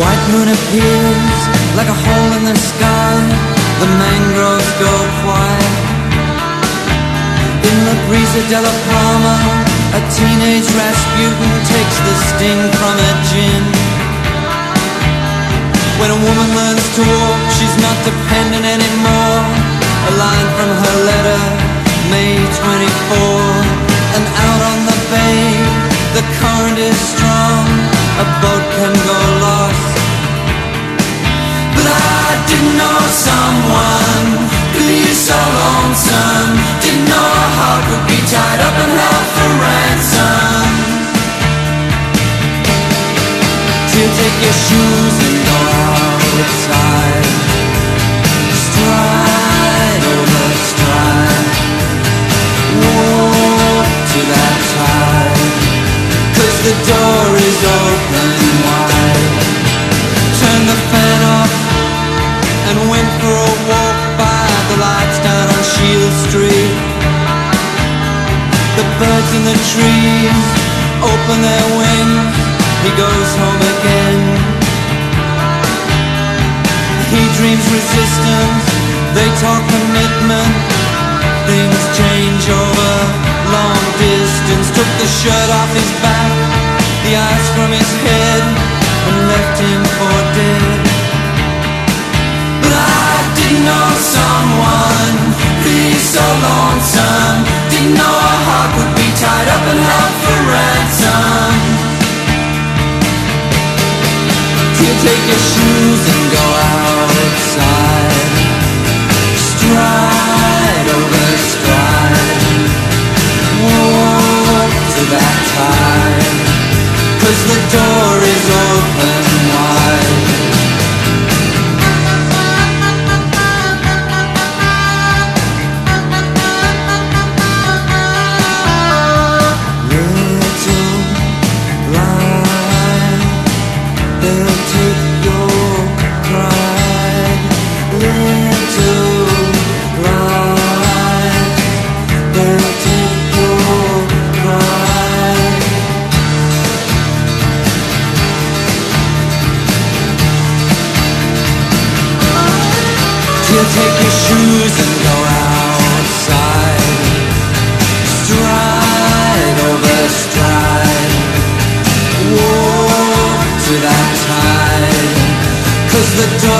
white moon appears like a hole in the sky. The mangroves go quiet. In the brisa della palma, a teenage Rasputin takes the sting from a gin. When a woman learns to walk, she's not dependent anymore. A line from her letter, May 24. And out on the bay, the current is strong. To take your shoes and go outside Stride over Walk to that the door is open wide Turn the fan off and went for a walk by the lights down on Shield Street. The birds in the trees open their wings. Goes home again. He dreams resistance. They talk commitment. Things change over long distance. Took the shirt off his back, the eyes from his head, and left him for dead. But I didn't know someone be so lonesome. Didn't know You take your shoes and go outside. Stride over stride. Walk to that tide. Cause the door is open take your shoes and go outside. Stride the door